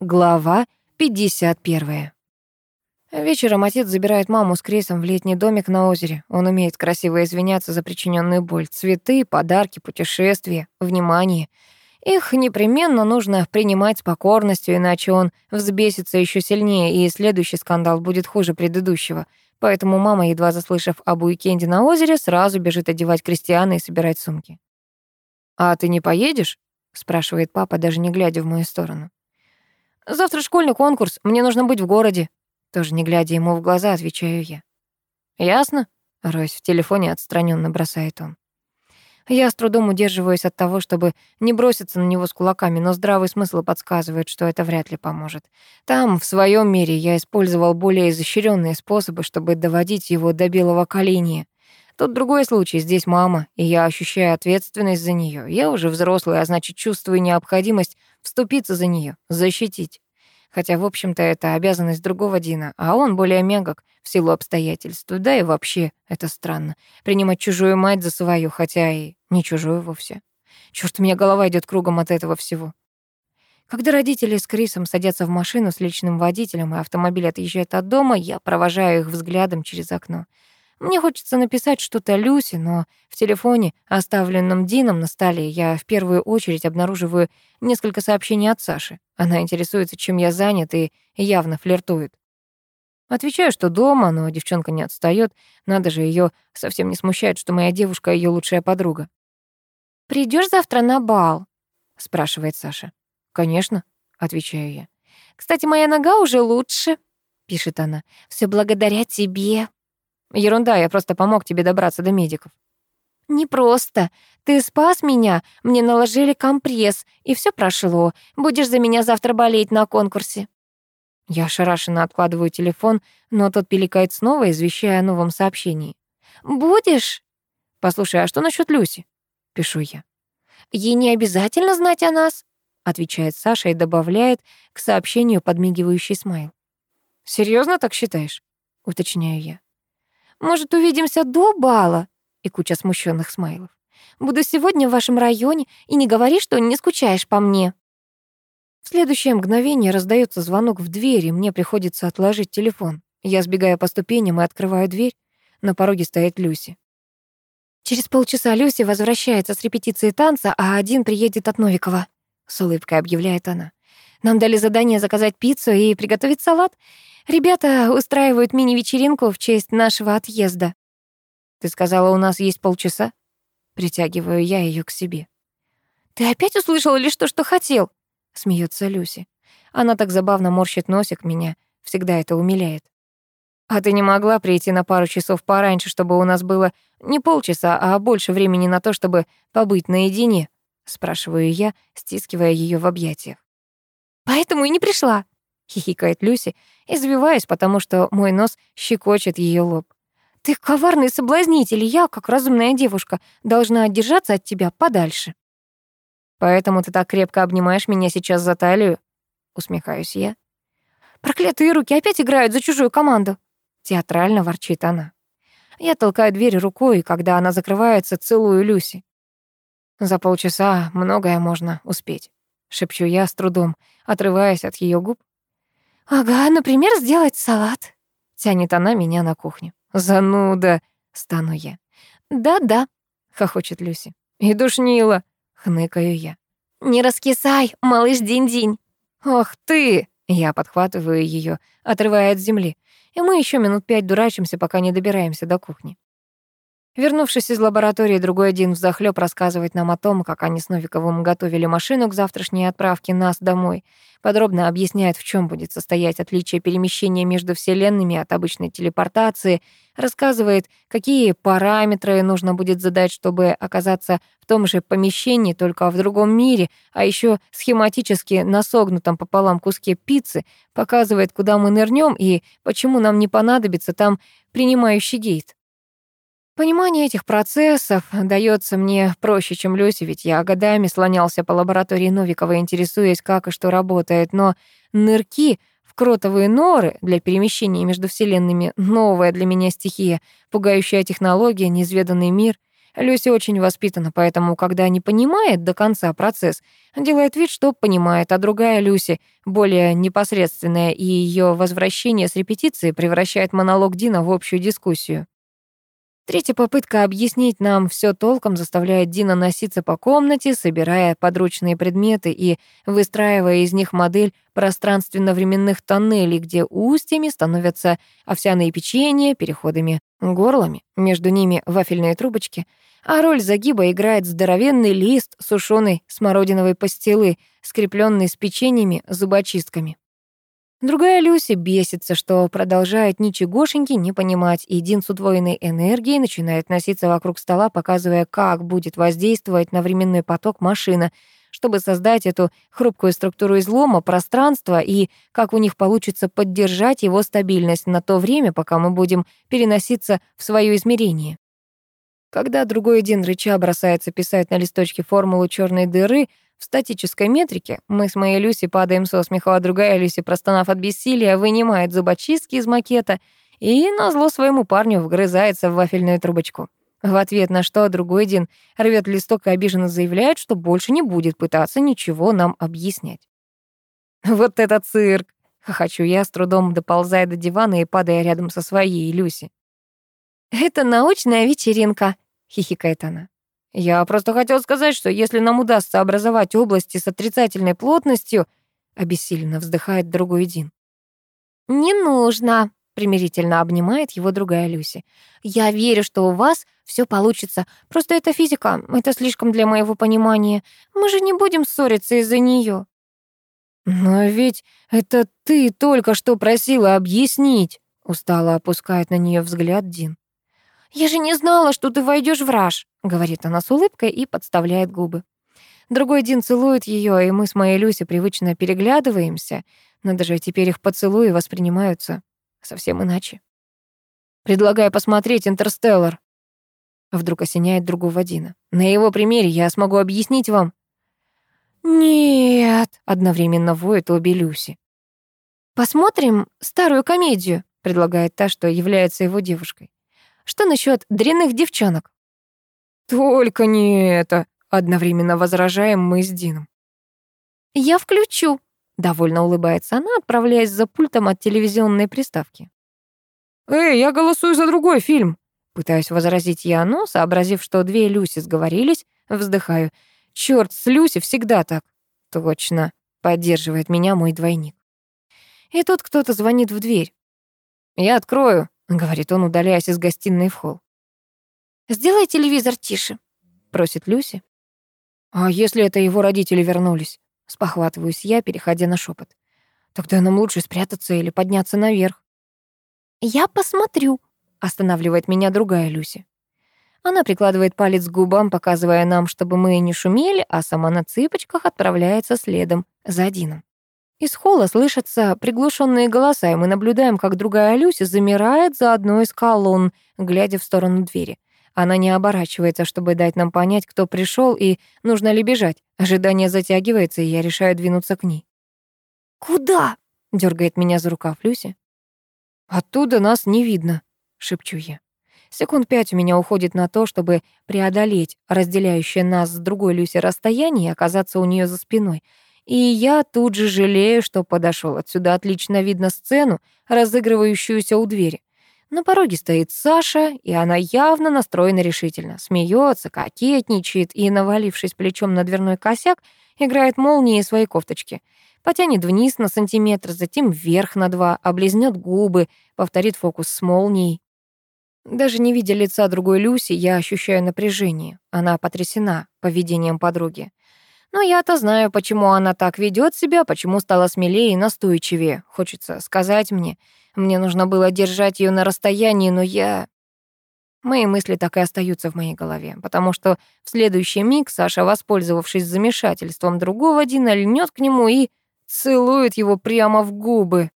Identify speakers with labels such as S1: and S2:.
S1: Глава 51. Вечером отец забирает маму с Крисом в летний домик на озере. Он умеет красиво извиняться за причиненную боль. Цветы, подарки, путешествия, внимание. Их непременно нужно принимать с покорностью, иначе он взбесится еще сильнее, и следующий скандал будет хуже предыдущего. Поэтому мама, едва заслышав об уикенде на озере, сразу бежит одевать Кристиана и собирать сумки. «А ты не поедешь?» — спрашивает папа, даже не глядя в мою сторону. Завтра школьный конкурс, мне нужно быть в городе. Тоже не глядя ему в глаза, отвечаю я. Ясно? Роясь в телефоне, отстраненно бросает он. Я с трудом удерживаюсь от того, чтобы не броситься на него с кулаками, но здравый смысл подсказывает, что это вряд ли поможет. Там, в своем мире, я использовал более изощренные способы, чтобы доводить его до белого коленя. Тут другой случай, здесь мама, и я ощущаю ответственность за нее. Я уже взрослый, а значит, чувствую необходимость вступиться за нее, защитить. Хотя, в общем-то, это обязанность другого Дина, а он более мягок в силу обстоятельств. Да и вообще, это странно. Принимать чужую мать за свою, хотя и не чужую вовсе. Чёрт, у меня голова идет кругом от этого всего. Когда родители с Крисом садятся в машину с личным водителем, и автомобиль отъезжает от дома, я провожаю их взглядом через окно. Мне хочется написать что-то Люси, но в телефоне, оставленном Дином на столе, я в первую очередь обнаруживаю несколько сообщений от Саши. Она интересуется, чем я занят, и явно флиртует. Отвечаю, что дома, но девчонка не отстаёт. Надо же, её совсем не смущает, что моя девушка — её лучшая подруга. «Придёшь завтра на бал?» — спрашивает Саша. «Конечно», — отвечаю я. «Кстати, моя нога уже лучше», — пишет она. «Всё благодаря тебе». Ерунда, я просто помог тебе добраться до медиков. Не просто. Ты спас меня, мне наложили компресс, и все прошло. Будешь за меня завтра болеть на конкурсе. Я ошарашенно откладываю телефон, но тот пиликает снова, извещая о новом сообщении. «Будешь?» «Послушай, а что насчет Люси?» — пишу я. «Ей не обязательно знать о нас», — отвечает Саша и добавляет к сообщению подмигивающий смайл. Серьезно так считаешь?» — уточняю я. Может, увидимся до бала?» И куча смущенных смайлов. «Буду сегодня в вашем районе, и не говори, что не скучаешь по мне». В следующее мгновение раздается звонок в дверь, и мне приходится отложить телефон. Я сбегаю по ступеням и открываю дверь. На пороге стоит Люси. Через полчаса Люси возвращается с репетиции танца, а один приедет от Новикова. С улыбкой объявляет она. Нам дали задание заказать пиццу и приготовить салат. Ребята устраивают мини-вечеринку в честь нашего отъезда. Ты сказала, у нас есть полчаса? Притягиваю я ее к себе. Ты опять услышала лишь то, что хотел? Смеется Люси. Она так забавно морщит носик меня. Всегда это умиляет. А ты не могла прийти на пару часов пораньше, чтобы у нас было не полчаса, а больше времени на то, чтобы побыть наедине? Спрашиваю я, стискивая ее в объятиях. Поэтому и не пришла хихикает Люси, извиваясь, потому что мой нос щекочет ее лоб. Ты коварный соблазнитель, я, как разумная девушка, должна держаться от тебя подальше. Поэтому ты так крепко обнимаешь меня сейчас за талию, усмехаюсь я. Проклятые руки опять играют за чужую команду, театрально ворчит она. Я толкаю дверь рукой, и когда она закрывается, целую Люси. За полчаса многое можно успеть, шепчу я с трудом, отрываясь от ее губ «Ага, например, сделать салат», — тянет она меня на кухню. «Зануда», — стану я. «Да-да», — хохочет Люси. «И душнила», — хныкаю я. «Не раскисай, малыш динь-динь». «Ох ты!» — я подхватываю ее, отрывая от земли. И мы еще минут пять дурачимся, пока не добираемся до кухни. Вернувшись из лаборатории, другой один взахлёб рассказывает нам о том, как они с Новиковым готовили машину к завтрашней отправке нас домой. Подробно объясняет, в чем будет состоять отличие перемещения между вселенными от обычной телепортации, рассказывает, какие параметры нужно будет задать, чтобы оказаться в том же помещении, только в другом мире, а еще схематически на согнутом пополам куске пиццы, показывает, куда мы нырнем и почему нам не понадобится там принимающий гейт. Понимание этих процессов дается мне проще, чем Люси, ведь я годами слонялся по лаборатории Новикова, интересуясь, как и что работает, но нырки в кротовые норы для перемещения между вселенными — новая для меня стихия, пугающая технология, неизведанный мир. Люси очень воспитана, поэтому, когда не понимает до конца процесс, делает вид, что понимает, а другая Люси, более непосредственная, и ее возвращение с репетиции превращает монолог Дина в общую дискуссию. Третья попытка объяснить нам все толком заставляет Дина носиться по комнате, собирая подручные предметы и выстраивая из них модель пространственно-временных тоннелей, где устьями становятся овсяные печенья, переходами горлами, между ними вафельные трубочки, а роль загиба играет здоровенный лист сушеной смородиновой пастилы, скрепленный с печеньями зубочистками. Другая Люся бесится, что продолжает ничегошеньки не понимать, и Дин с удвоенной энергией начинает носиться вокруг стола, показывая, как будет воздействовать на временной поток машина, чтобы создать эту хрупкую структуру излома, пространства и как у них получится поддержать его стабильность на то время, пока мы будем переноситься в свое измерение. Когда другой Дин рыча бросается писать на листочке формулу черной дыры — в статической метрике мы с моей Люси падаем со смеху, а другая Люси, простонав от бессилия, вынимает зубочистки из макета и, назло своему парню, вгрызается в вафельную трубочку. В ответ на что другой Дин рвет листок и обиженно заявляет, что больше не будет пытаться ничего нам объяснять. «Вот это цирк!» — хохочу я, с трудом доползая до дивана и падая рядом со своей Люси. «Это научная вечеринка», — хихикает она. Я просто хотел сказать, что если нам удастся образовать области с отрицательной плотностью, обессиленно вздыхает другой Дин. Не нужно, примирительно обнимает его другая Люси. Я верю, что у вас все получится. Просто это физика, это слишком для моего понимания. Мы же не будем ссориться из-за нее. Но ведь это ты только что просила объяснить, устало опускает на нее взгляд Дин. «Я же не знала, что ты войдешь в раж», — говорит она с улыбкой и подставляет губы. Другой Дин целует ее, и мы с моей Люси привычно переглядываемся. Надо же, теперь их поцелуи воспринимаются совсем иначе. Предлагаю посмотреть «Интерстеллар». Вдруг осеняет другого Дина. На его примере я смогу объяснить вам. «Нет», — одновременно воет обе Люси. «Посмотрим старую комедию», — предлагает та, что является его девушкой. Что насчет дрянных девчонок? Только не это, одновременно возражаем мы с Дином. Я включу, довольно улыбается она, отправляясь за пультом от телевизионной приставки. Эй, я голосую за другой фильм. Пытаюсь возразить я, но, сообразив, что две Люси сговорились, вздыхаю. Чёрт, с Люси всегда так. Точно, поддерживает меня мой двойник. И тут кто-то звонит в дверь. Я открою, — говорит он, удаляясь из гостиной в холл. «Сделай телевизор тише», — просит Люси. «А если это его родители вернулись?» — спохватываюсь я, переходя на шепот. «Тогда нам лучше спрятаться или подняться наверх». «Я посмотрю», — останавливает меня другая Люси. Она прикладывает палец к губам, показывая нам, чтобы мы не шумели, а сама на цыпочках отправляется следом за Дином. Из холла слышатся приглушенные голоса, и мы наблюдаем, как другая Люся замирает за одной из колонн, глядя в сторону двери. Она не оборачивается, чтобы дать нам понять, кто пришел и нужно ли бежать. Ожидание затягивается, и я решаю двинуться к ней. «Куда?» — дергает меня за рукав Люси. «Оттуда нас не видно», — шепчу я. Секунд пять у меня уходит на то, чтобы преодолеть разделяющее нас с другой Люси расстояние и оказаться у нее за спиной — и я тут же жалею, что подошел. Отсюда отлично видно сцену, разыгрывающуюся у двери. На пороге стоит Саша, и она явно настроена решительно. Смеется, кокетничает и, навалившись плечом на дверной косяк, играет молнией своей кофточки. Потянет вниз на сантиметр, затем вверх на два, облизнет губы, повторит фокус с молнией. Даже не видя лица другой Люси, я ощущаю напряжение. Она потрясена поведением подруги. Но я-то знаю, почему она так ведет себя, почему стала смелее и настойчивее. Хочется сказать мне. Мне нужно было держать ее на расстоянии, но я... Мои мысли так и остаются в моей голове, потому что в следующий миг Саша, воспользовавшись замешательством другого Дина, льнет к нему и целует его прямо в губы.